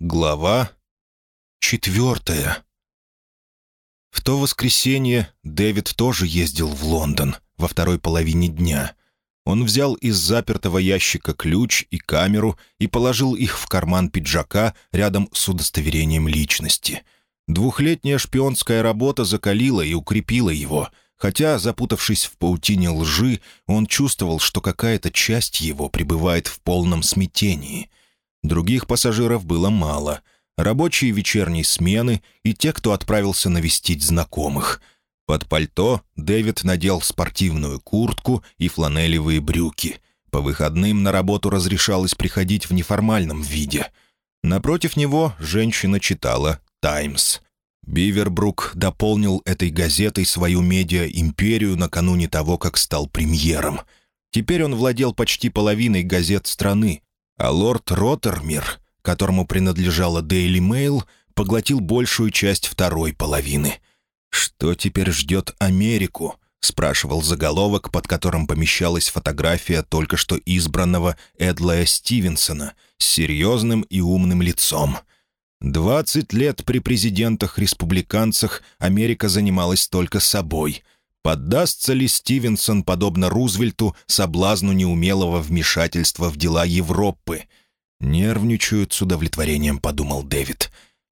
Глава четвертая. В то воскресенье Дэвид тоже ездил в Лондон во второй половине дня. Он взял из запертого ящика ключ и камеру и положил их в карман пиджака рядом с удостоверением личности. Двухлетняя шпионская работа закалила и укрепила его, хотя, запутавшись в паутине лжи, он чувствовал, что какая-то часть его пребывает в полном смятении — Других пассажиров было мало. Рабочие вечерней смены и те, кто отправился навестить знакомых. Под пальто Дэвид надел спортивную куртку и фланелевые брюки. По выходным на работу разрешалось приходить в неформальном виде. Напротив него женщина читала «Таймс». Бивербрук дополнил этой газетой свою медиа-империю накануне того, как стал премьером. Теперь он владел почти половиной газет страны, а лорд Роттермир, которому принадлежала Daily Mail, поглотил большую часть второй половины. «Что теперь ждет Америку?» — спрашивал заголовок, под которым помещалась фотография только что избранного Эдлая Стивенсона с серьезным и умным лицом. Двадцать лет при президентах-республиканцах Америка занималась только собой — Поддастся ли Стивенсон, подобно Рузвельту, соблазну неумелого вмешательства в дела Европы? «Нервничают с удовлетворением», — подумал Дэвид.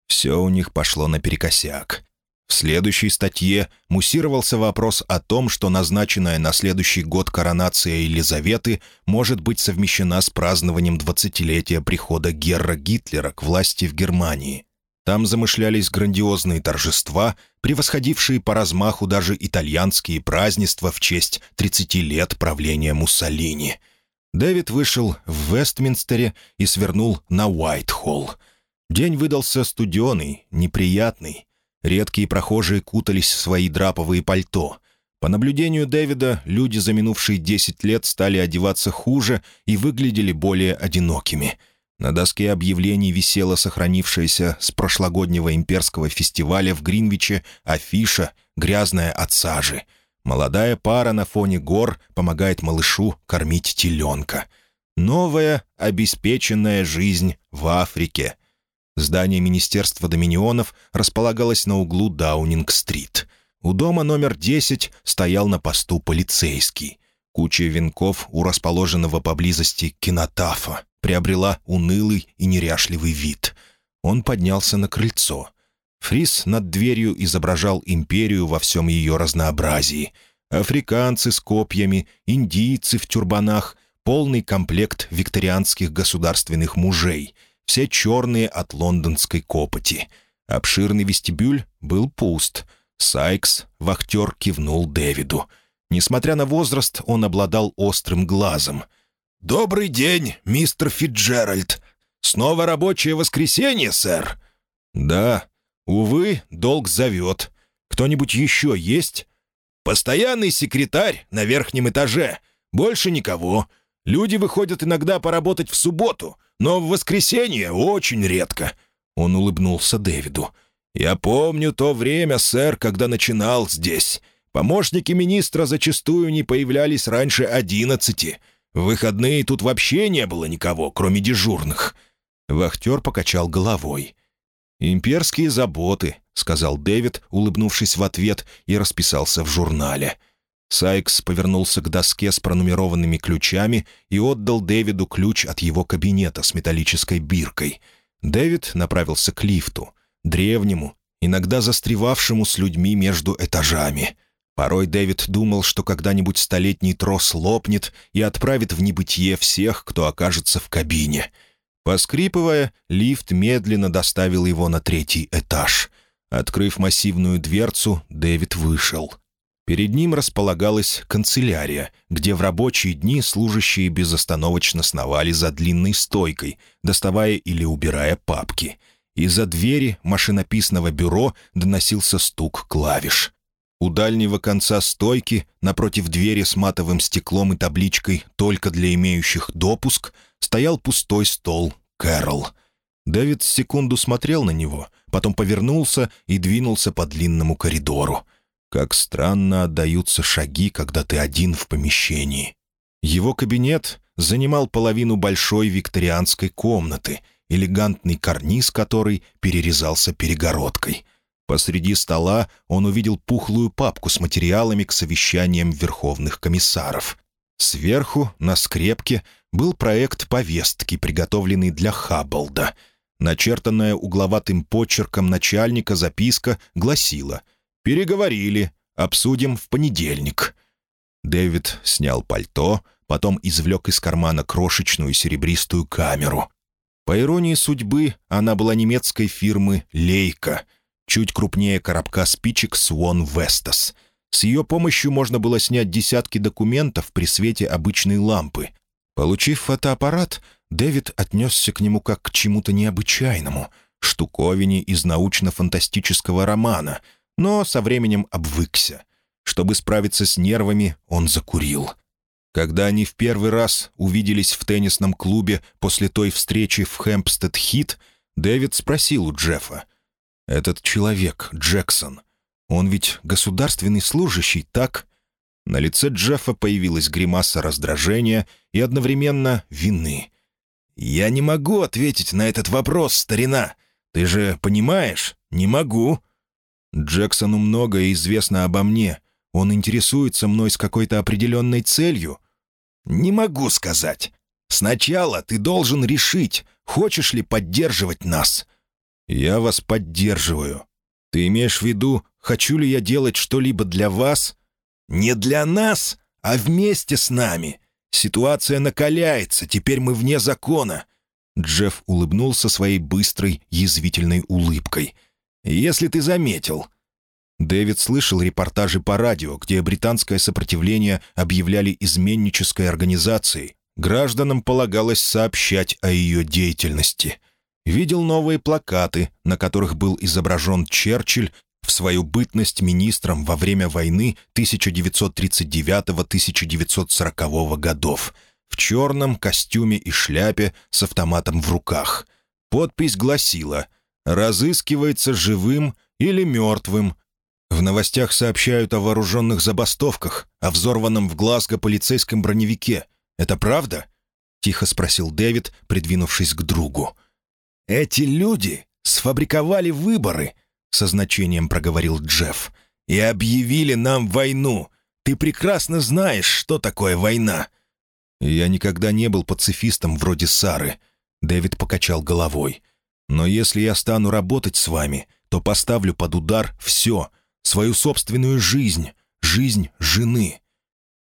Все у них пошло наперекосяк. В следующей статье муссировался вопрос о том, что назначенная на следующий год коронация Елизаветы может быть совмещена с празднованием двадцатилетия прихода Герра Гитлера к власти в Германии. Там замышлялись грандиозные торжества, превосходившие по размаху даже итальянские празднества в честь 30 лет правления Муссолини. Дэвид вышел в Вестминстере и свернул на Уайтхолл. День выдался студеный, неприятный. Редкие прохожие кутались в свои драповые пальто. По наблюдению Дэвида, люди за минувшие 10 лет стали одеваться хуже и выглядели более одинокими — на доске объявлений висела сохранившаяся с прошлогоднего имперского фестиваля в Гринвиче афиша «Грязная от сажи». Молодая пара на фоне гор помогает малышу кормить теленка. Новая, обеспеченная жизнь в Африке. Здание Министерства Доминионов располагалось на углу Даунинг-стрит. У дома номер 10 стоял на посту полицейский. Куча венков у расположенного поблизости кинотафа приобрела унылый и неряшливый вид. Он поднялся на крыльцо. Фрис над дверью изображал империю во всем ее разнообразии. Африканцы с копьями, индийцы в тюрбанах, полный комплект викторианских государственных мужей, все черные от лондонской копоти. Обширный вестибюль был пуст. Сайкс, вахтер, кивнул Дэвиду. Несмотря на возраст, он обладал острым глазом — «Добрый день, мистер Фитджеральд. Снова рабочее воскресенье, сэр?» «Да. Увы, долг зовет. Кто-нибудь еще есть?» «Постоянный секретарь на верхнем этаже. Больше никого. Люди выходят иногда поработать в субботу, но в воскресенье очень редко». Он улыбнулся Дэвиду. «Я помню то время, сэр, когда начинал здесь. Помощники министра зачастую не появлялись раньше одиннадцати». В выходные тут вообще не было никого, кроме дежурных». Вахтер покачал головой. «Имперские заботы», — сказал Дэвид, улыбнувшись в ответ, и расписался в журнале. Сайкс повернулся к доске с пронумерованными ключами и отдал Дэвиду ключ от его кабинета с металлической биркой. Дэвид направился к лифту, древнему, иногда застревавшему с людьми между этажами. Порой Дэвид думал, что когда-нибудь столетний трос лопнет и отправит в небытие всех, кто окажется в кабине. Поскрипывая, лифт медленно доставил его на третий этаж. Открыв массивную дверцу, Дэвид вышел. Перед ним располагалась канцелярия, где в рабочие дни служащие безостановочно сновали за длинной стойкой, доставая или убирая папки. Из-за двери машинописного бюро доносился стук клавиш. У дальнего конца стойки, напротив двери с матовым стеклом и табличкой «Только для имеющих допуск», стоял пустой стол Кэрол. Дэвид секунду смотрел на него, потом повернулся и двинулся по длинному коридору. Как странно отдаются шаги, когда ты один в помещении. Его кабинет занимал половину большой викторианской комнаты, элегантный карниз которой перерезался перегородкой. Посреди стола он увидел пухлую папку с материалами к совещаниям верховных комиссаров. Сверху, на скрепке, был проект повестки, приготовленный для Хабболда. Начертанная угловатым почерком начальника записка гласила «Переговорили, обсудим в понедельник». Дэвид снял пальто, потом извлек из кармана крошечную серебристую камеру. По иронии судьбы, она была немецкой фирмы «Лейка», чуть крупнее коробка спичек «Свон Вестас». С ее помощью можно было снять десятки документов при свете обычной лампы. Получив фотоаппарат, Дэвид отнесся к нему как к чему-то необычайному, штуковине из научно-фантастического романа, но со временем обвыкся. Чтобы справиться с нервами, он закурил — когда они в первый раз увиделись в теннисном клубе после той встречи в Хэмпстед-Хит, Дэвид спросил у Джеффа. «Этот человек, Джексон, он ведь государственный служащий, так?» На лице Джеффа появилась гримаса раздражения и одновременно вины. «Я не могу ответить на этот вопрос, старина. Ты же понимаешь? Не могу». «Джексону многое известно обо мне. Он интересуется мной с какой-то определенной целью. «Не могу сказать. Сначала ты должен решить, хочешь ли поддерживать нас». «Я вас поддерживаю. Ты имеешь в виду, хочу ли я делать что-либо для вас?» «Не для нас, а вместе с нами. Ситуация накаляется, теперь мы вне закона». Джефф улыбнулся своей быстрой, язвительной улыбкой. «Если ты заметил, Дэвид слышал репортажи по радио, где британское сопротивление объявляли изменнической организацией. Гражданам полагалось сообщать о ее деятельности. Видел новые плакаты, на которых был изображен Черчилль в свою бытность министром во время войны 1939-1940 годов, в черном костюме и шляпе с автоматом в руках. Подпись гласила «Разыскивается живым или мертвым в новостях сообщают о вооруженных забастовках, о взорванном в Глазго полицейском броневике. Это правда?» — тихо спросил Дэвид, придвинувшись к другу. «Эти люди сфабриковали выборы», — со значением проговорил Джефф, «и объявили нам войну. Ты прекрасно знаешь, что такое война». «Я никогда не был пацифистом вроде Сары», — Дэвид покачал головой. «Но если я стану работать с вами, то поставлю под удар все, свою собственную жизнь, жизнь жены.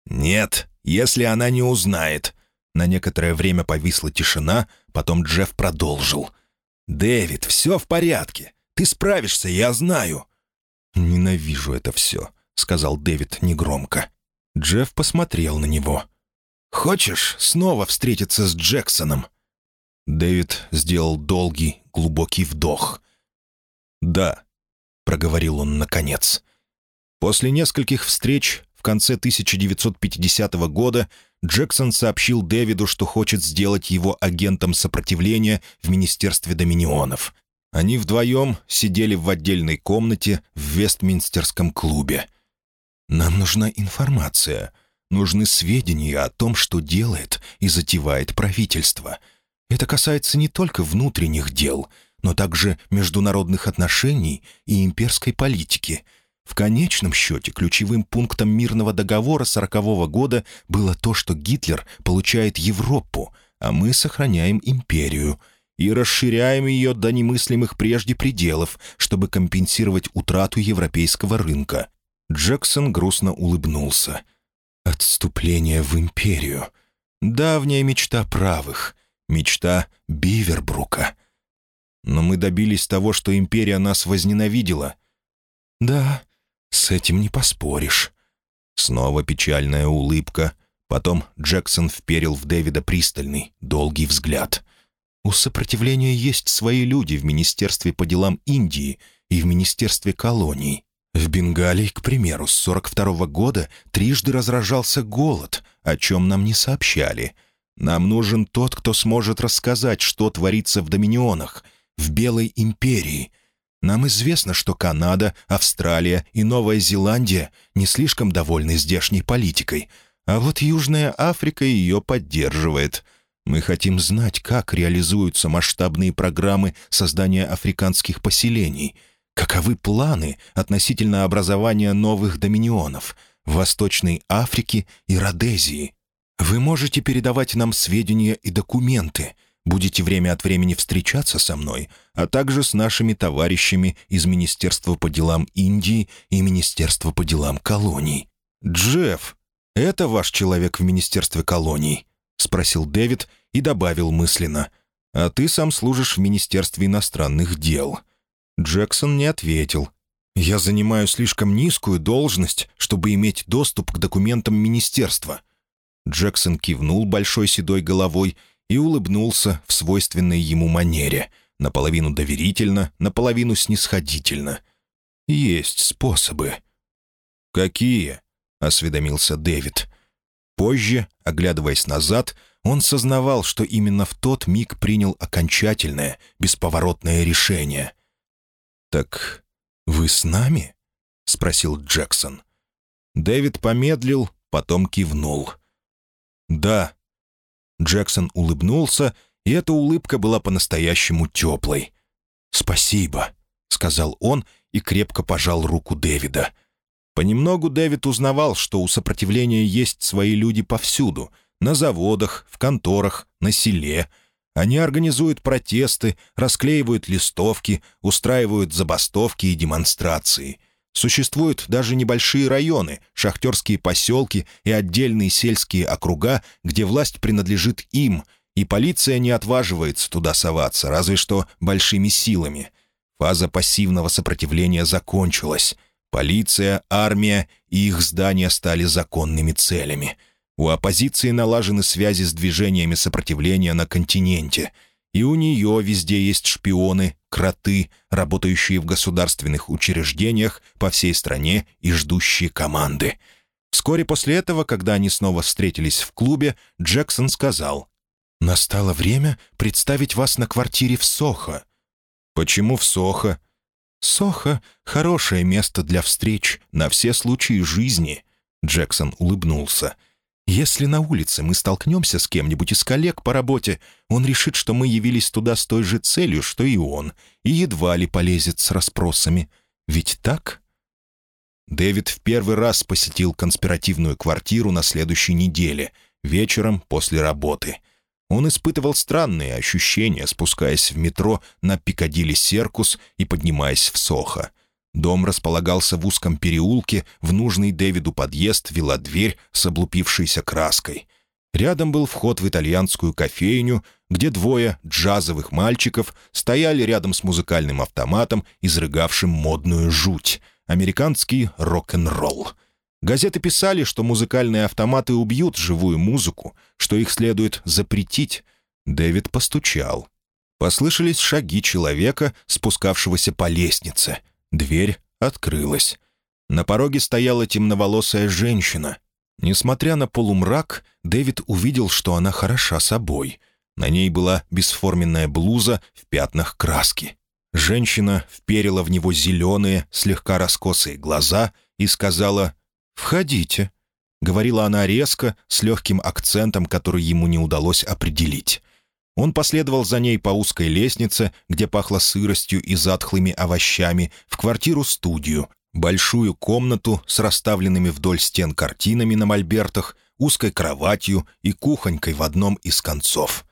«Нет, если она не узнает». На некоторое время повисла тишина, потом Джефф продолжил. «Дэвид, все в порядке. Ты справишься, я знаю». «Ненавижу это все», — сказал Дэвид негромко. Джефф посмотрел на него. «Хочешь снова встретиться с Джексоном?» Дэвид сделал долгий, глубокий вдох. «Да», проговорил он наконец. После нескольких встреч конце 1950 года Джексон сообщил Дэвиду, что хочет сделать его агентом сопротивления в Министерстве Доминионов. Они вдвоем сидели в отдельной комнате в Вестминстерском клубе. «Нам нужна информация. Нужны сведения о том, что делает и затевает правительство. Это касается не только внутренних дел — но также международных отношений и имперской политики. В конечном счете ключевым пунктом мирного договора сорокового года было то, что Гитлер получает Европу, а мы сохраняем империю и расширяем ее до немыслимых прежде пределов, чтобы компенсировать утрату европейского рынка. Джексон грустно улыбнулся. «Отступление в империю. Давняя мечта правых. Мечта Бивербрука» но мы добились того, что империя нас возненавидела». «Да, с этим не поспоришь». Снова печальная улыбка. Потом Джексон вперил в Дэвида пристальный, долгий взгляд. «У сопротивления есть свои люди в Министерстве по делам Индии и в Министерстве колоний. В Бенгалии, к примеру, с 42 -го года трижды разражался голод, о чем нам не сообщали. Нам нужен тот, кто сможет рассказать, что творится в Доминионах — в Белой империи. Нам известно, что Канада, Австралия и Новая Зеландия не слишком довольны здешней политикой, а вот Южная Африка ее поддерживает. Мы хотим знать, как реализуются масштабные программы создания африканских поселений, каковы планы относительно образования новых доминионов в Восточной Африке и Родезии. Вы можете передавать нам сведения и документы, будете время от времени встречаться со мной, а также с нашими товарищами из Министерства по делам Индии и Министерства по делам колоний. Джефф, это ваш человек в Министерстве колоний?» — спросил Дэвид и добавил мысленно. «А ты сам служишь в Министерстве иностранных дел». Джексон не ответил. «Я занимаю слишком низкую должность, чтобы иметь доступ к документам министерства». Джексон кивнул большой седой головой и улыбнулся в свойственной ему манере, наполовину доверительно, наполовину снисходительно. «Есть способы». «Какие?» — осведомился Дэвид. Позже, оглядываясь назад, он сознавал, что именно в тот миг принял окончательное, бесповоротное решение. «Так вы с нами?» — спросил Джексон. Дэвид помедлил, потом кивнул. «Да». Джексон улыбнулся, и эта улыбка была по-настоящему теплой. «Спасибо», — сказал он и крепко пожал руку Дэвида. Понемногу Дэвид узнавал, что у сопротивления есть свои люди повсюду — на заводах, в конторах, на селе. Они организуют протесты, расклеивают листовки, устраивают забастовки и демонстрации. Существуют даже небольшие районы, шахтерские поселки и отдельные сельские округа, где власть принадлежит им, и полиция не отваживается туда соваться, разве что большими силами. Фаза пассивного сопротивления закончилась. Полиция, армия и их здания стали законными целями. У оппозиции налажены связи с движениями сопротивления на континенте, и у нее везде есть шпионы, кроты, работающие в государственных учреждениях по всей стране и ждущие команды. Вскоре после этого, когда они снова встретились в клубе, Джексон сказал, «Настало время представить вас на квартире в Сохо». «Почему в Сохо?» «Сохо — хорошее место для встреч на все случаи жизни», — Джексон улыбнулся. «Если на улице мы столкнемся с кем-нибудь из коллег по работе, он решит, что мы явились туда с той же целью, что и он, и едва ли полезет с расспросами. Ведь так?» Дэвид в первый раз посетил конспиративную квартиру на следующей неделе, вечером после работы. Он испытывал странные ощущения, спускаясь в метро на Пикадилли Серкус и поднимаясь в Сохо. Дом располагался в узком переулке, в нужный Дэвиду подъезд вела дверь с облупившейся краской. Рядом был вход в итальянскую кофейню, где двое джазовых мальчиков стояли рядом с музыкальным автоматом, изрыгавшим модную жуть — американский рок-н-ролл. Газеты писали, что музыкальные автоматы убьют живую музыку, что их следует запретить. Дэвид постучал. Послышались шаги человека, спускавшегося по лестнице. Дверь открылась. На пороге стояла темноволосая женщина. Несмотря на полумрак, Дэвид увидел, что она хороша собой. На ней была бесформенная блуза в пятнах краски. Женщина вперила в него зеленые, слегка раскосые глаза и сказала «Входите», — говорила она резко, с легким акцентом, который ему не удалось определить. Он последовал за ней по узкой лестнице, где пахло сыростью и затхлыми овощами, в квартиру-студию, большую комнату с расставленными вдоль стен картинами на мольбертах, узкой кроватью и кухонькой в одном из концов.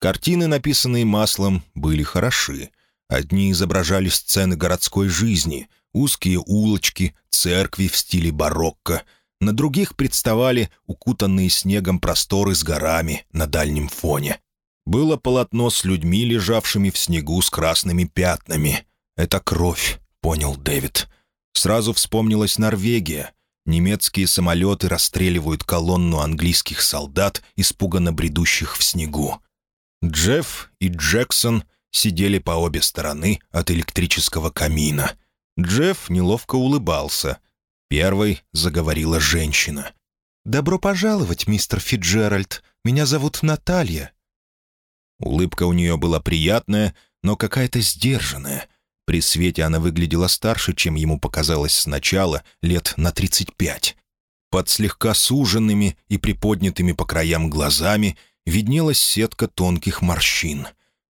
Картины, написанные маслом, были хороши. Одни изображали сцены городской жизни, узкие улочки, церкви в стиле барокко. На других представали укутанные снегом просторы с горами на дальнем фоне. Было полотно с людьми, лежавшими в снегу с красными пятнами. «Это кровь», — понял Дэвид. Сразу вспомнилась Норвегия. Немецкие самолеты расстреливают колонну английских солдат, испуганно бредущих в снегу. Джефф и Джексон сидели по обе стороны от электрического камина. Джефф неловко улыбался. Первой заговорила женщина. «Добро пожаловать, мистер Фиджеральд. Меня зовут Наталья. Улыбка у нее была приятная, но какая-то сдержанная. При свете она выглядела старше, чем ему показалось сначала, лет на 35. Под слегка суженными и приподнятыми по краям глазами виднелась сетка тонких морщин.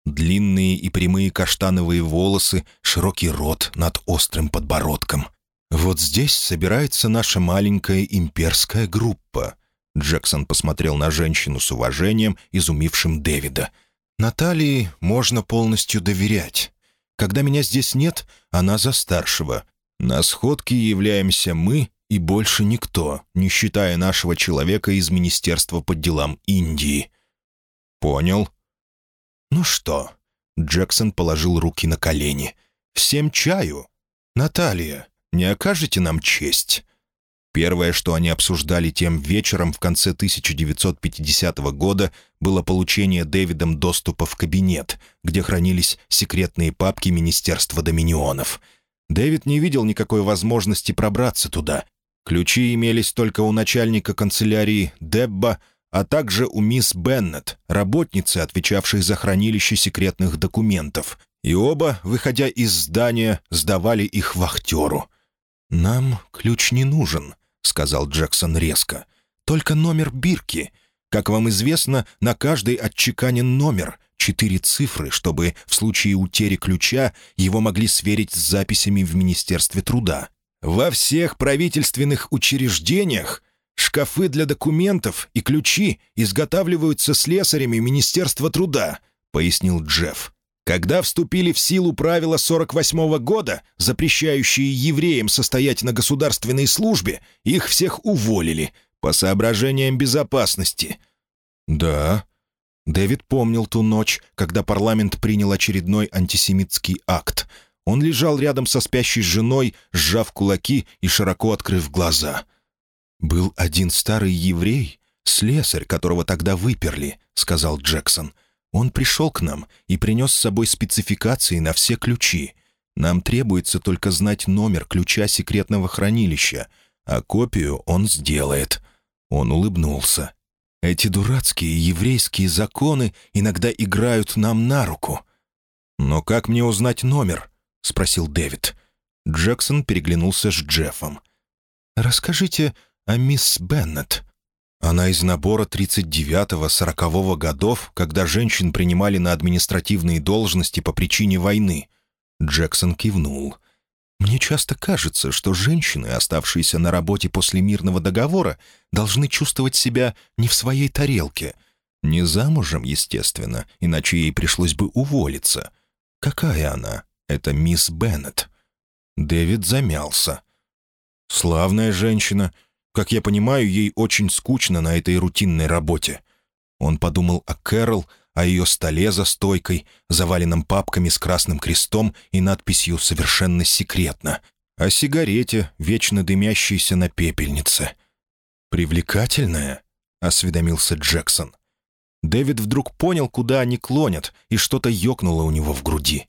Длинные и прямые каштановые волосы, широкий рот над острым подбородком. «Вот здесь собирается наша маленькая имперская группа», Джексон посмотрел на женщину с уважением, изумившим Дэвида. «Наталье можно полностью доверять. Когда меня здесь нет, она за старшего. На сходке являемся мы и больше никто, не считая нашего человека из Министерства по делам Индии». «Понял». «Ну что?» Джексон положил руки на колени. «Всем чаю? Наталья, не окажете нам честь?» Первое, что они обсуждали тем вечером в конце 1950 года, было получение Дэвидом доступа в кабинет, где хранились секретные папки Министерства Доминионов. Дэвид не видел никакой возможности пробраться туда. Ключи имелись только у начальника канцелярии Дебба, а также у мисс Беннет, работницы, отвечавшей за хранилище секретных документов. И оба, выходя из здания, сдавали их вахтеру. «Нам ключ не нужен», — сказал Джексон резко. «Только номер бирки. Как вам известно, на каждой отчеканен номер, четыре цифры, чтобы в случае утери ключа его могли сверить с записями в Министерстве труда. Во всех правительственных учреждениях шкафы для документов и ключи изготавливаются слесарями Министерства труда», — пояснил Джефф. Когда вступили в силу правила 48-го года, запрещающие евреям состоять на государственной службе, их всех уволили по соображениям безопасности. Да, Дэвид помнил ту ночь, когда парламент принял очередной антисемитский акт. Он лежал рядом со спящей женой, сжав кулаки и широко открыв глаза. «Был один старый еврей, слесарь, которого тогда выперли», — сказал Джексон. Он пришел к нам и принес с собой спецификации на все ключи. Нам требуется только знать номер ключа секретного хранилища, а копию он сделает». Он улыбнулся. «Эти дурацкие еврейские законы иногда играют нам на руку». «Но как мне узнать номер?» — спросил Дэвид. Джексон переглянулся с Джеффом. «Расскажите о мисс Беннет», она из набора 39-40 годов, когда женщин принимали на административные должности по причине войны. Джексон кивнул. «Мне часто кажется, что женщины, оставшиеся на работе после мирного договора, должны чувствовать себя не в своей тарелке. Не замужем, естественно, иначе ей пришлось бы уволиться. Какая она? Это мисс Беннет». Дэвид замялся. «Славная женщина, как я понимаю, ей очень скучно на этой рутинной работе. Он подумал о Кэрол, о ее столе за стойкой, заваленном папками с красным крестом и надписью «Совершенно секретно», о сигарете, вечно дымящейся на пепельнице. «Привлекательная?» — осведомился Джексон. Дэвид вдруг понял, куда они клонят, и что-то ёкнуло у него в груди.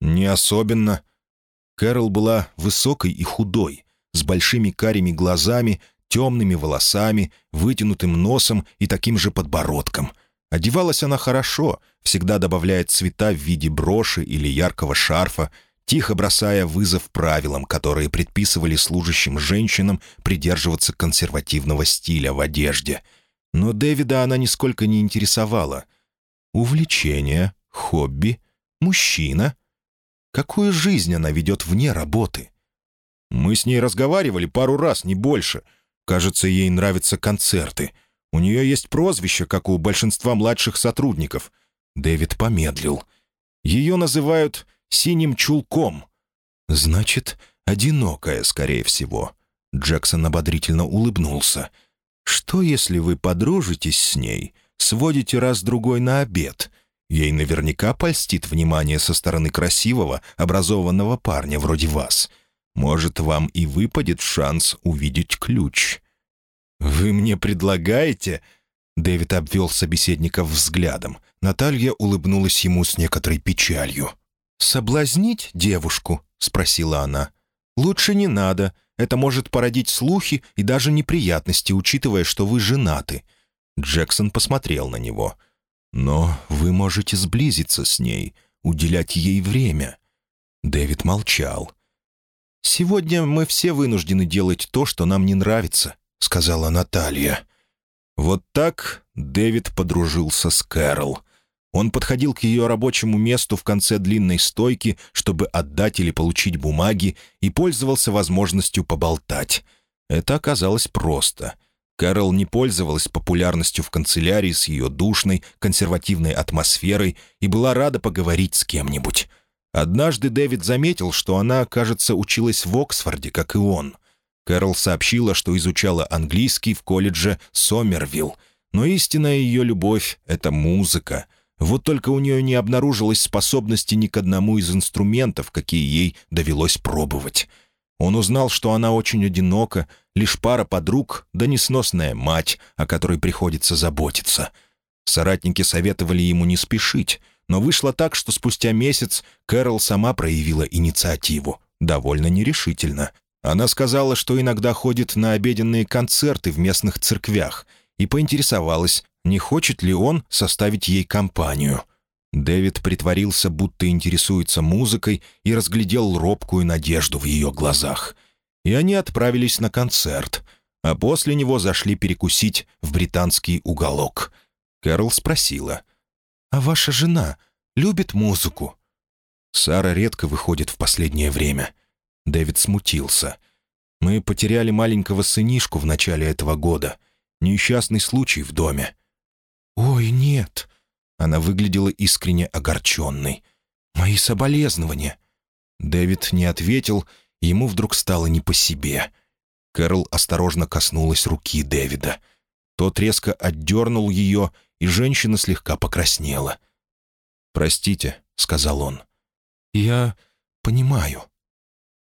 «Не особенно». Кэрол была высокой и худой, с большими карими глазами, темными волосами, вытянутым носом и таким же подбородком. Одевалась она хорошо, всегда добавляя цвета в виде броши или яркого шарфа, тихо бросая вызов правилам, которые предписывали служащим женщинам придерживаться консервативного стиля в одежде. Но Дэвида она нисколько не интересовала. Увлечение, хобби, мужчина. Какую жизнь она ведет вне работы? Мы с ней разговаривали пару раз, не больше. Кажется, ей нравятся концерты. У нее есть прозвище, как у большинства младших сотрудников. Дэвид помедлил. Ее называют «синим чулком». «Значит, одинокая, скорее всего». Джексон ободрительно улыбнулся. «Что, если вы подружитесь с ней, сводите раз-другой на обед?» Ей наверняка польстит внимание со стороны красивого, образованного парня вроде вас — может, вам и выпадет шанс увидеть ключ». «Вы мне предлагаете?» Дэвид обвел собеседников взглядом. Наталья улыбнулась ему с некоторой печалью. «Соблазнить девушку?» — спросила она. «Лучше не надо. Это может породить слухи и даже неприятности, учитывая, что вы женаты». Джексон посмотрел на него. «Но вы можете сблизиться с ней, уделять ей время». Дэвид молчал. «Сегодня мы все вынуждены делать то, что нам не нравится», — сказала Наталья. Вот так Дэвид подружился с Кэрол. Он подходил к ее рабочему месту в конце длинной стойки, чтобы отдать или получить бумаги, и пользовался возможностью поболтать. Это оказалось просто. Кэрол не пользовалась популярностью в канцелярии с ее душной, консервативной атмосферой и была рада поговорить с кем-нибудь. Однажды Дэвид заметил, что она, кажется, училась в Оксфорде, как и он. Кэрол сообщила, что изучала английский в колледже Сомервилл, но истинная ее любовь — это музыка. Вот только у нее не обнаружилось способности ни к одному из инструментов, какие ей довелось пробовать. Он узнал, что она очень одинока, лишь пара подруг, да несносная мать, о которой приходится заботиться. Соратники советовали ему не спешить, но вышло так, что спустя месяц Кэрол сама проявила инициативу, довольно нерешительно. Она сказала, что иногда ходит на обеденные концерты в местных церквях, и поинтересовалась, не хочет ли он составить ей компанию. Дэвид притворился, будто интересуется музыкой, и разглядел робкую надежду в ее глазах. И они отправились на концерт, а после него зашли перекусить в британский уголок. Кэрол спросила, «А ваша жена любит музыку?» Сара редко выходит в последнее время. Дэвид смутился. «Мы потеряли маленького сынишку в начале этого года. Несчастный случай в доме». «Ой, нет!» Она выглядела искренне огорченной. «Мои соболезнования!» Дэвид не ответил, ему вдруг стало не по себе. Кэрол осторожно коснулась руки Дэвида. Тот резко отдернул ее, и женщина слегка покраснела. «Простите», — сказал он. «Я понимаю».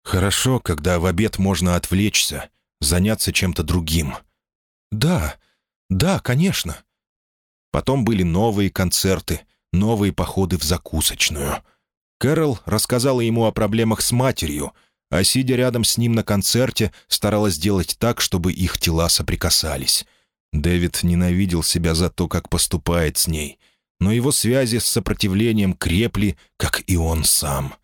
«Хорошо, когда в обед можно отвлечься, заняться чем-то другим». «Да, да, конечно». Потом были новые концерты, новые походы в закусочную. Кэрол рассказала ему о проблемах с матерью, а, сидя рядом с ним на концерте, старалась сделать так, чтобы их тела соприкасались. Дэвид ненавидел себя за то, как поступает с ней, но его связи с сопротивлением крепли, как и он сам.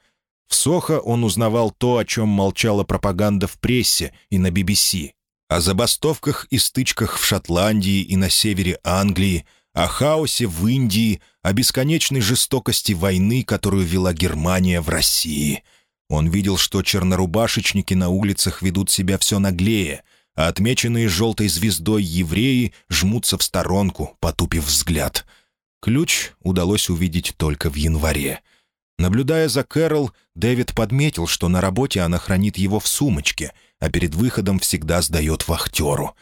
В Сохо он узнавал то, о чем молчала пропаганда в прессе и на BBC. О забастовках и стычках в Шотландии и на севере Англии, о хаосе в Индии, о бесконечной жестокости войны, которую вела Германия в России. Он видел, что чернорубашечники на улицах ведут себя все наглее, а отмеченные желтой звездой евреи жмутся в сторонку, потупив взгляд. Ключ удалось увидеть только в январе — Наблюдая за Кэрол, Дэвид подметил, что на работе она хранит его в сумочке, а перед выходом всегда сдает вахтеру.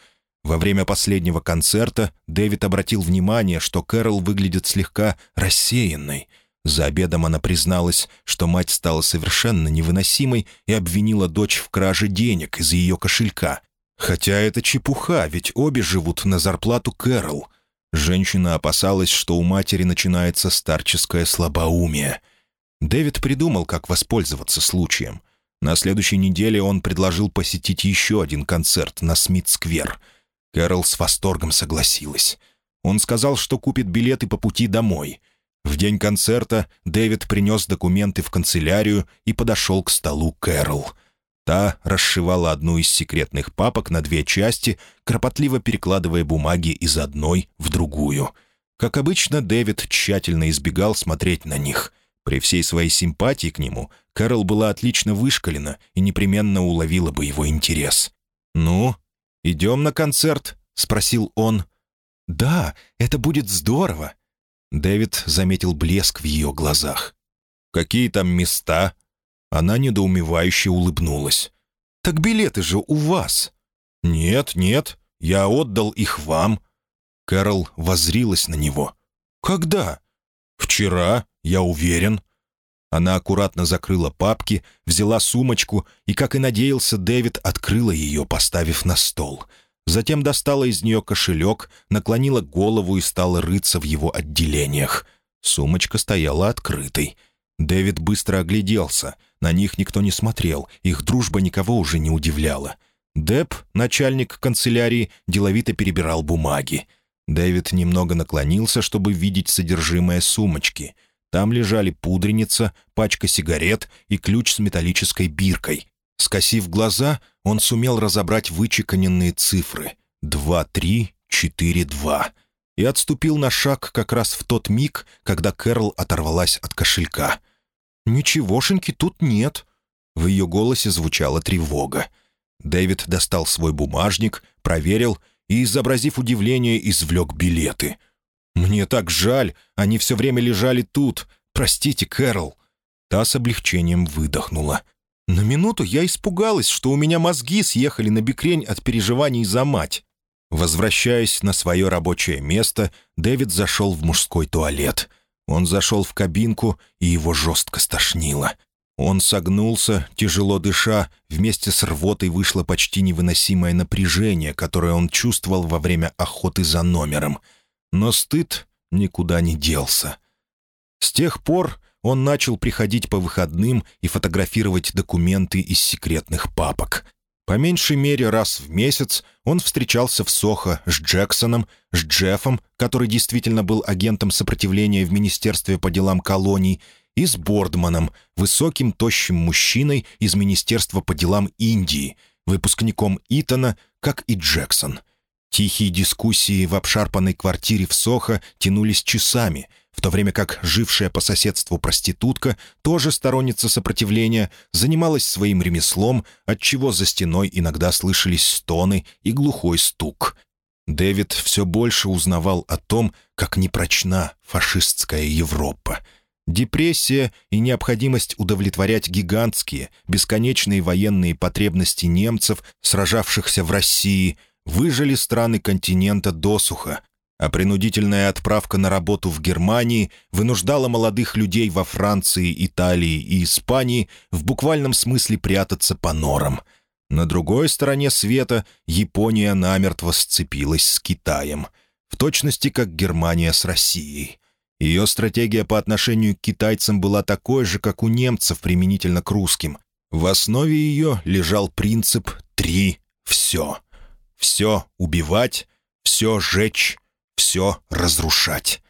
Во время последнего концерта Дэвид обратил внимание, что Кэрол выглядит слегка рассеянной. За обедом она призналась, что мать стала совершенно невыносимой и обвинила дочь в краже денег из ее кошелька. Хотя это чепуха, ведь обе живут на зарплату Кэрол. Женщина опасалась, что у матери начинается старческое слабоумие — Дэвид придумал, как воспользоваться случаем. На следующей неделе он предложил посетить еще один концерт на Смит-сквер. Кэрол с восторгом согласилась. Он сказал, что купит билеты по пути домой. В день концерта Дэвид принес документы в канцелярию и подошел к столу Кэрол. Та расшивала одну из секретных папок на две части, кропотливо перекладывая бумаги из одной в другую. Как обычно, Дэвид тщательно избегал смотреть на них — при всей своей симпатии к нему Кэрол была отлично вышкалена и непременно уловила бы его интерес. «Ну, идем на концерт?» — спросил он. «Да, это будет здорово!» Дэвид заметил блеск в ее глазах. «Какие там места?» Она недоумевающе улыбнулась. «Так билеты же у вас!» «Нет, нет, я отдал их вам». Кэрол воззрилась на него. «Когда?» «Вчера, я уверен». Она аккуратно закрыла папки, взяла сумочку и, как и надеялся, Дэвид открыла ее, поставив на стол. Затем достала из нее кошелек, наклонила голову и стала рыться в его отделениях. Сумочка стояла открытой. Дэвид быстро огляделся. На них никто не смотрел, их дружба никого уже не удивляла. Деп, начальник канцелярии, деловито перебирал бумаги. Дэвид немного наклонился, чтобы видеть содержимое сумочки. Там лежали пудреница, пачка сигарет и ключ с металлической биркой. Скосив глаза, он сумел разобрать вычеканенные цифры. Два, три, 4-2 и отступил на шаг как раз в тот миг, когда Кэрол оторвалась от кошелька. «Ничегошеньки тут нет». В ее голосе звучала тревога. Дэвид достал свой бумажник, проверил и, изобразив удивление, извлек билеты. «Мне так жаль, они все время лежали тут. Простите, Кэрол». Та с облегчением выдохнула. На минуту я испугалась, что у меня мозги съехали на бекрень от переживаний за мать. Возвращаясь на свое рабочее место, Дэвид зашел в мужской туалет. Он зашел в кабинку, и его жестко стошнило. Он согнулся, тяжело дыша, вместе с рвотой вышло почти невыносимое напряжение, которое он чувствовал во время охоты за номером. Но стыд никуда не делся. С тех пор он начал приходить по выходным и фотографировать документы из секретных папок. По меньшей мере раз в месяц он встречался в Сохо с Джексоном, с Джеффом, который действительно был агентом сопротивления в Министерстве по делам колоний, и с Бордманом, высоким тощим мужчиной из Министерства по делам Индии, выпускником Итона, как и Джексон. Тихие дискуссии в обшарпанной квартире в Сохо тянулись часами — в то время как жившая по соседству проститутка, тоже сторонница сопротивления, занималась своим ремеслом, отчего за стеной иногда слышались стоны и глухой стук. Дэвид все больше узнавал о том, как непрочна фашистская Европа. Депрессия и необходимость удовлетворять гигантские, бесконечные военные потребности немцев, сражавшихся в России, выжили страны континента досуха, а принудительная отправка на работу в Германии вынуждала молодых людей во Франции, Италии и Испании в буквальном смысле прятаться по норам. На другой стороне света Япония намертво сцепилась с Китаем, в точности как Германия с Россией. Ее стратегия по отношению к китайцам была такой же, как у немцев применительно к русским. В основе ее лежал принцип «три все». Все убивать, все жечь, все разрушать.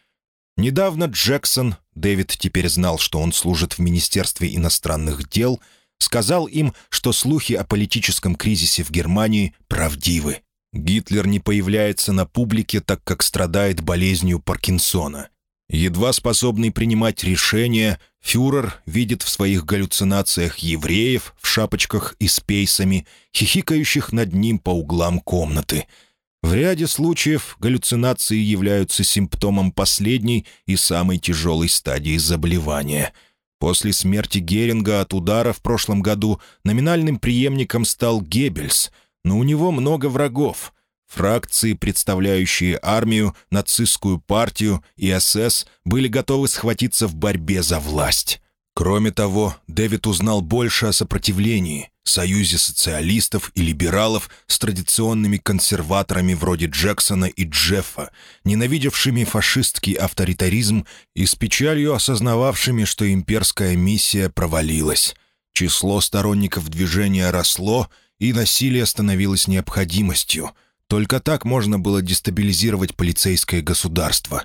Недавно Джексон, Дэвид теперь знал, что он служит в Министерстве иностранных дел, сказал им, что слухи о политическом кризисе в Германии правдивы. Гитлер не появляется на публике, так как страдает болезнью Паркинсона. Едва способный принимать решения, фюрер видит в своих галлюцинациях евреев в шапочках и с пейсами, хихикающих над ним по углам комнаты — в ряде случаев галлюцинации являются симптомом последней и самой тяжелой стадии заболевания. После смерти Геринга от удара в прошлом году номинальным преемником стал Геббельс, но у него много врагов. Фракции, представляющие армию, нацистскую партию и СС, были готовы схватиться в борьбе за власть. Кроме того, Дэвид узнал больше о сопротивлении, союзе социалистов и либералов с традиционными консерваторами вроде Джексона и Джеффа, ненавидевшими фашистский авторитаризм и с печалью осознававшими, что имперская миссия провалилась. Число сторонников движения росло, и насилие становилось необходимостью. Только так можно было дестабилизировать полицейское государство.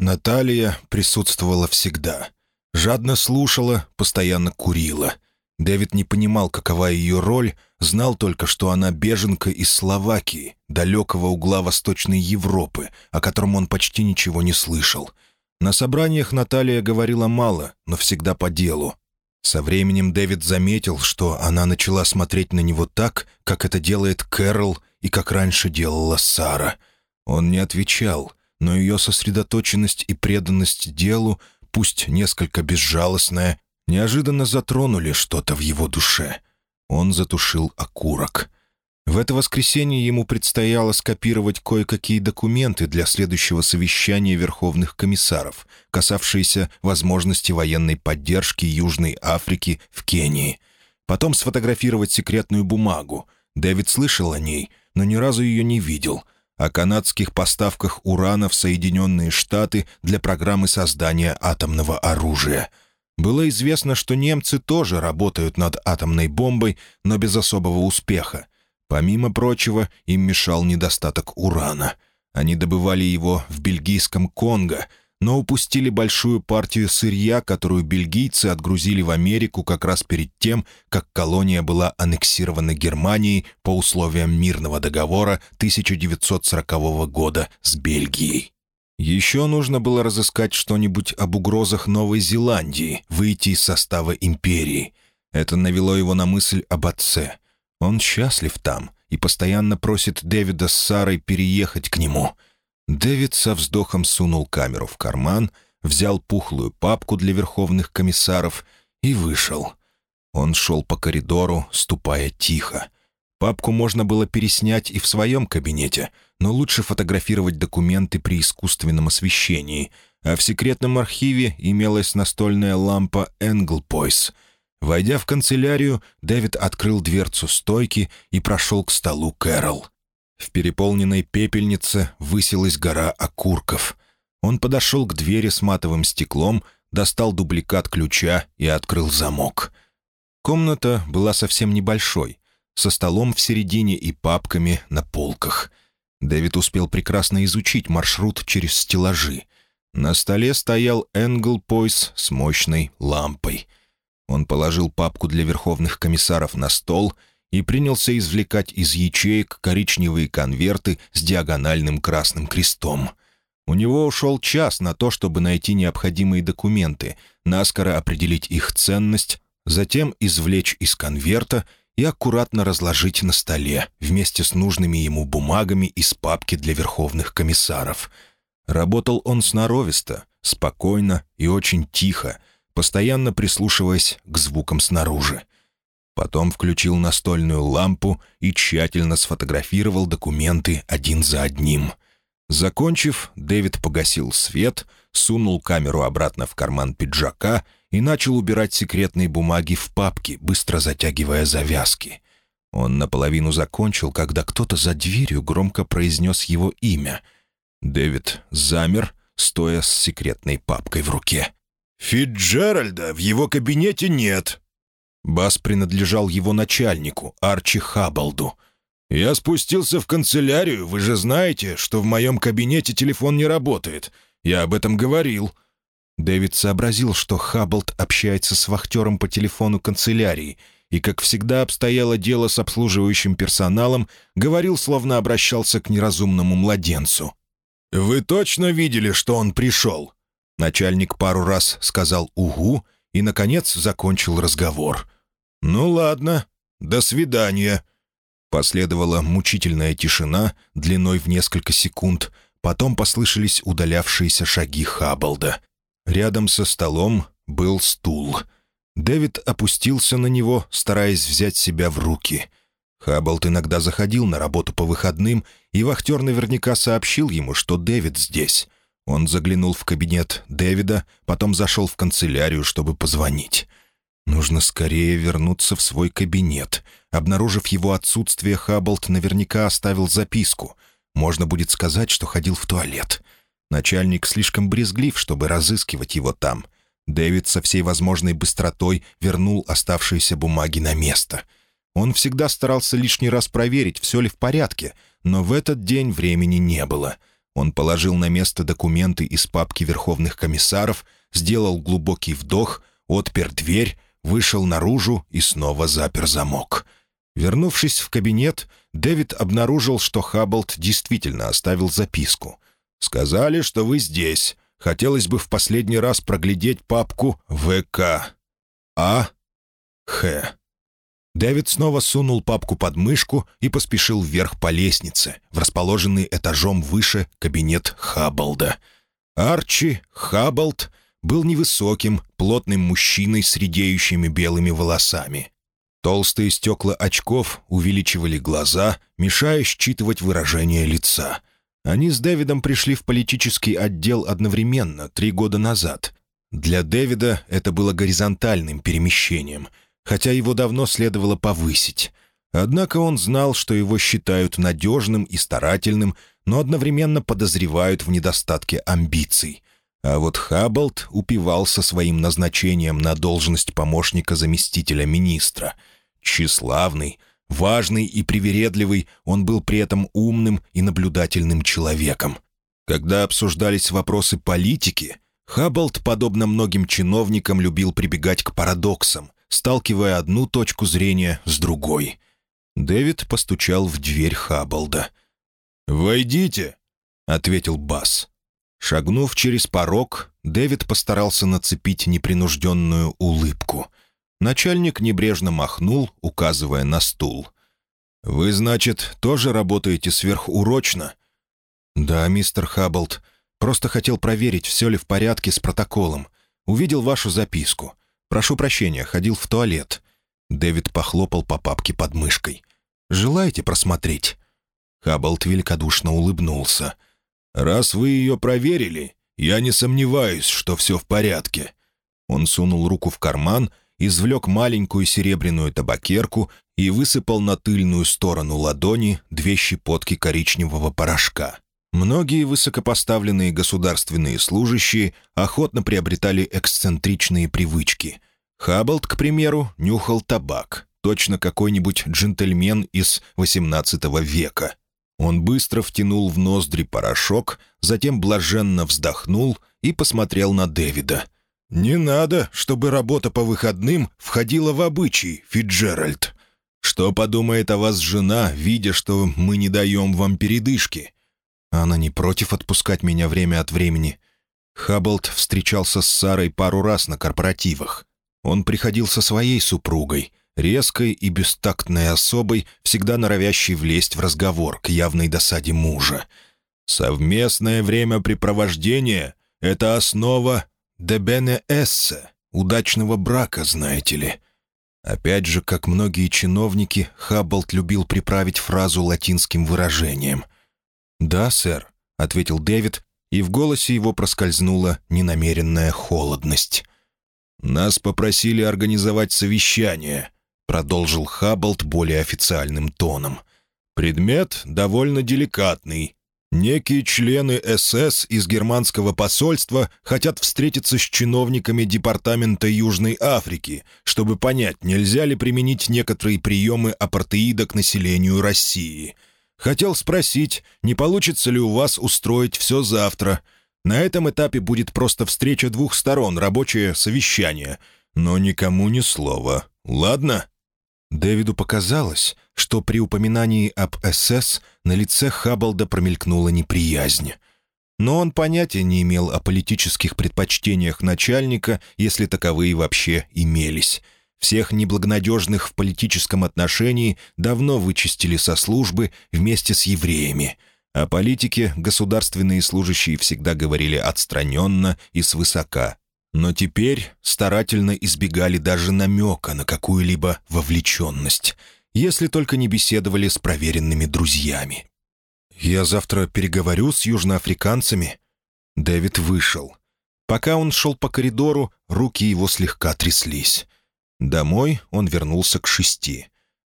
Наталья присутствовала всегда — Жадно слушала, постоянно курила. Дэвид не понимал, какова ее роль, знал только, что она беженка из Словакии, далекого угла Восточной Европы, о котором он почти ничего не слышал. На собраниях Наталья говорила мало, но всегда по делу. Со временем Дэвид заметил, что она начала смотреть на него так, как это делает Кэрол и как раньше делала Сара. Он не отвечал, но ее сосредоточенность и преданность делу пусть несколько безжалостное, неожиданно затронули что-то в его душе. Он затушил окурок. В это воскресенье ему предстояло скопировать кое-какие документы для следующего совещания верховных комиссаров, касавшиеся возможности военной поддержки Южной Африки в Кении. Потом сфотографировать секретную бумагу. Дэвид слышал о ней, но ни разу ее не видел — о канадских поставках урана в Соединенные Штаты для программы создания атомного оружия. Было известно, что немцы тоже работают над атомной бомбой, но без особого успеха. Помимо прочего, им мешал недостаток урана. Они добывали его в бельгийском Конго, но упустили большую партию сырья, которую бельгийцы отгрузили в Америку как раз перед тем, как колония была аннексирована Германией по условиям мирного договора 1940 года с Бельгией. Еще нужно было разыскать что-нибудь об угрозах Новой Зеландии, выйти из состава империи. Это навело его на мысль об отце. Он счастлив там и постоянно просит Дэвида с Сарой переехать к нему. Дэвид со вздохом сунул камеру в карман, взял пухлую папку для верховных комиссаров и вышел. Он шел по коридору, ступая тихо. Папку можно было переснять и в своем кабинете, но лучше фотографировать документы при искусственном освещении, а в секретном архиве имелась настольная лампа «Энглпойс». Войдя в канцелярию, Дэвид открыл дверцу стойки и прошел к столу Кэрол. В переполненной пепельнице высилась гора окурков. Он подошел к двери с матовым стеклом, достал дубликат ключа и открыл замок. Комната была совсем небольшой со столом в середине и папками на полках. Дэвид успел прекрасно изучить маршрут через стеллажи. На столе стоял Энгл Пойс с мощной лампой. Он положил папку для верховных комиссаров на стол и принялся извлекать из ячеек коричневые конверты с диагональным красным крестом. У него ушел час на то, чтобы найти необходимые документы, наскоро определить их ценность, затем извлечь из конверта и аккуратно разложить на столе вместе с нужными ему бумагами из папки для верховных комиссаров. Работал он сноровисто, спокойно и очень тихо, постоянно прислушиваясь к звукам снаружи. Потом включил настольную лампу и тщательно сфотографировал документы один за одним. Закончив, Дэвид погасил свет, сунул камеру обратно в карман пиджака и начал убирать секретные бумаги в папки, быстро затягивая завязки. Он наполовину закончил, когда кто-то за дверью громко произнес его имя. Дэвид замер, стоя с секретной папкой в руке. «Фитджеральда в его кабинете нет». Бас принадлежал его начальнику, Арчи Хаббалду. «Я спустился в канцелярию, вы же знаете, что в моем кабинете телефон не работает. Я об этом говорил». Дэвид сообразил, что Хабблд общается с вахтером по телефону канцелярии, и, как всегда обстояло дело с обслуживающим персоналом, говорил, словно обращался к неразумному младенцу. «Вы точно видели, что он пришел?» Начальник пару раз сказал «Угу» и, наконец, закончил разговор. «Ну ладно, до свидания». Последовала мучительная тишина длиной в несколько секунд, потом послышались удалявшиеся шаги Хабблда. Рядом со столом был стул. Дэвид опустился на него, стараясь взять себя в руки. Хабблд иногда заходил на работу по выходным, и вахтер наверняка сообщил ему, что Дэвид здесь. Он заглянул в кабинет Дэвида, потом зашел в канцелярию, чтобы позвонить. Нужно скорее вернуться в свой кабинет. Обнаружив его отсутствие, Хабблд наверняка оставил записку. Можно будет сказать, что ходил в туалет. Начальник слишком брезглив, чтобы разыскивать его там. Дэвид со всей возможной быстротой вернул оставшиеся бумаги на место. Он всегда старался лишний раз проверить, все ли в порядке, но в этот день времени не было. Он положил на место документы из папки верховных комиссаров, сделал глубокий вдох, отпер дверь, вышел наружу и снова запер замок. Вернувшись в кабинет, Дэвид обнаружил, что Хабблд действительно оставил записку — Сказали, что вы здесь. Хотелось бы в последний раз проглядеть папку ВК. А. Х. Дэвид снова сунул папку под мышку и поспешил вверх по лестнице, в расположенный этажом выше кабинет Хаббалда. Арчи Хаббалд был невысоким, плотным мужчиной с редеющими белыми волосами. Толстые стекла очков увеличивали глаза, мешая считывать выражение лица. Они с Дэвидом пришли в политический отдел одновременно, три года назад. Для Дэвида это было горизонтальным перемещением, хотя его давно следовало повысить. Однако он знал, что его считают надежным и старательным, но одновременно подозревают в недостатке амбиций. А вот Хабблд упивался своим назначением на должность помощника заместителя министра. Тщеславный, Важный и привередливый, он был при этом умным и наблюдательным человеком. Когда обсуждались вопросы политики, Хаббалд, подобно многим чиновникам, любил прибегать к парадоксам, сталкивая одну точку зрения с другой. Дэвид постучал в дверь Хаббалда. «Войдите», — ответил Бас. Шагнув через порог, Дэвид постарался нацепить непринужденную улыбку. Начальник небрежно махнул, указывая на стул. «Вы, значит, тоже работаете сверхурочно?» «Да, мистер Хабблд. Просто хотел проверить, все ли в порядке с протоколом. Увидел вашу записку. Прошу прощения, ходил в туалет». Дэвид похлопал по папке под мышкой. «Желаете просмотреть?» Хабблд великодушно улыбнулся. «Раз вы ее проверили, я не сомневаюсь, что все в порядке». Он сунул руку в карман, извлек маленькую серебряную табакерку и высыпал на тыльную сторону ладони две щепотки коричневого порошка. Многие высокопоставленные государственные служащие охотно приобретали эксцентричные привычки. Хабблд, к примеру, нюхал табак, точно какой-нибудь джентльмен из XVIII века. Он быстро втянул в ноздри порошок, затем блаженно вздохнул и посмотрел на Дэвида. «Не надо, чтобы работа по выходным входила в обычай, Фиджеральд. Что подумает о вас жена, видя, что мы не даем вам передышки?» Она не против отпускать меня время от времени. Хабблд встречался с Сарой пару раз на корпоративах. Он приходил со своей супругой, резкой и бестактной особой, всегда норовящей влезть в разговор к явной досаде мужа. «Совместное времяпрепровождение — это основа дебене эссе, удачного брака, знаете ли». Опять же, как многие чиновники, Хабблд любил приправить фразу латинским выражением — «Да, сэр», — ответил Дэвид, и в голосе его проскользнула ненамеренная холодность. «Нас попросили организовать совещание», — продолжил Хабблд более официальным тоном. «Предмет довольно деликатный. Некие члены СС из германского посольства хотят встретиться с чиновниками Департамента Южной Африки, чтобы понять, нельзя ли применить некоторые приемы апартеида к населению России». Хотел спросить, не получится ли у вас устроить все завтра. На этом этапе будет просто встреча двух сторон, рабочее совещание. Но никому ни слова. Ладно?» Дэвиду показалось, что при упоминании об СС на лице Хаббалда промелькнула неприязнь. Но он понятия не имел о политических предпочтениях начальника, если таковые вообще имелись. Всех неблагонадежных в политическом отношении давно вычистили со службы вместе с евреями. О политике государственные служащие всегда говорили отстраненно и свысока. Но теперь старательно избегали даже намека на какую-либо вовлеченность, если только не беседовали с проверенными друзьями. «Я завтра переговорю с южноафриканцами». Дэвид вышел. Пока он шел по коридору, руки его слегка тряслись. Домой он вернулся к шести.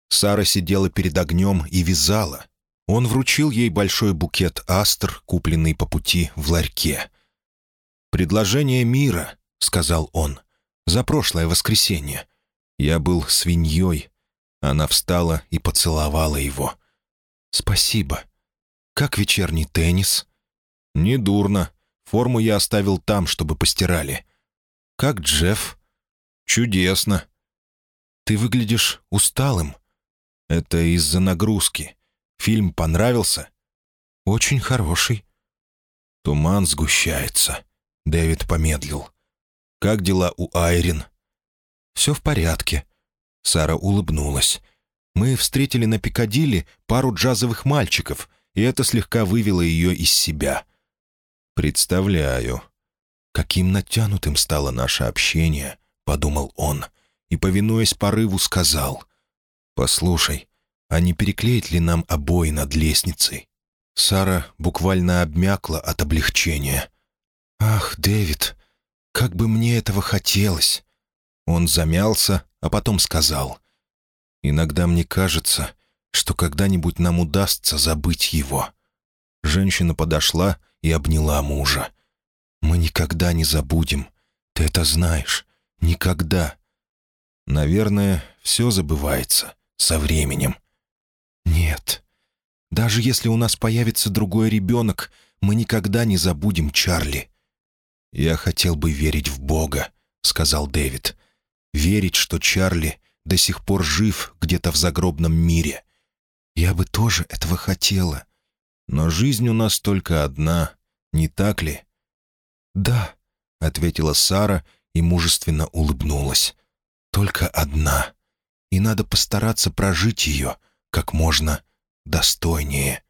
Сара сидела перед огнем и вязала. Он вручил ей большой букет астр, купленный по пути в ларьке. «Предложение мира», — сказал он, — «за прошлое воскресенье. Я был свиньей». Она встала и поцеловала его. «Спасибо. Как вечерний теннис?» «Недурно. Форму я оставил там, чтобы постирали». «Как Джефф?» «Чудесно. «Ты выглядишь усталым». «Это из-за нагрузки. Фильм понравился?» «Очень хороший». «Туман сгущается», — Дэвид помедлил. «Как дела у Айрин?» «Все в порядке». Сара улыбнулась. «Мы встретили на Пикадилли пару джазовых мальчиков, и это слегка вывело ее из себя». «Представляю». «Каким натянутым стало наше общение», — подумал он и, повинуясь порыву, сказал, «Послушай, а не переклеить ли нам обои над лестницей?» Сара буквально обмякла от облегчения. «Ах, Дэвид, как бы мне этого хотелось!» Он замялся, а потом сказал, «Иногда мне кажется, что когда-нибудь нам удастся забыть его». Женщина подошла и обняла мужа. «Мы никогда не забудем. Ты это знаешь. Никогда. Наверное, все забывается со временем. Нет. Даже если у нас появится другой ребенок, мы никогда не забудем Чарли». «Я хотел бы верить в Бога», — сказал Дэвид. «Верить, что Чарли до сих пор жив где-то в загробном мире. Я бы тоже этого хотела. Но жизнь у нас только одна, не так ли?» «Да», — ответила Сара и мужественно улыбнулась. «Только одна. И надо постараться прожить ее как можно достойнее».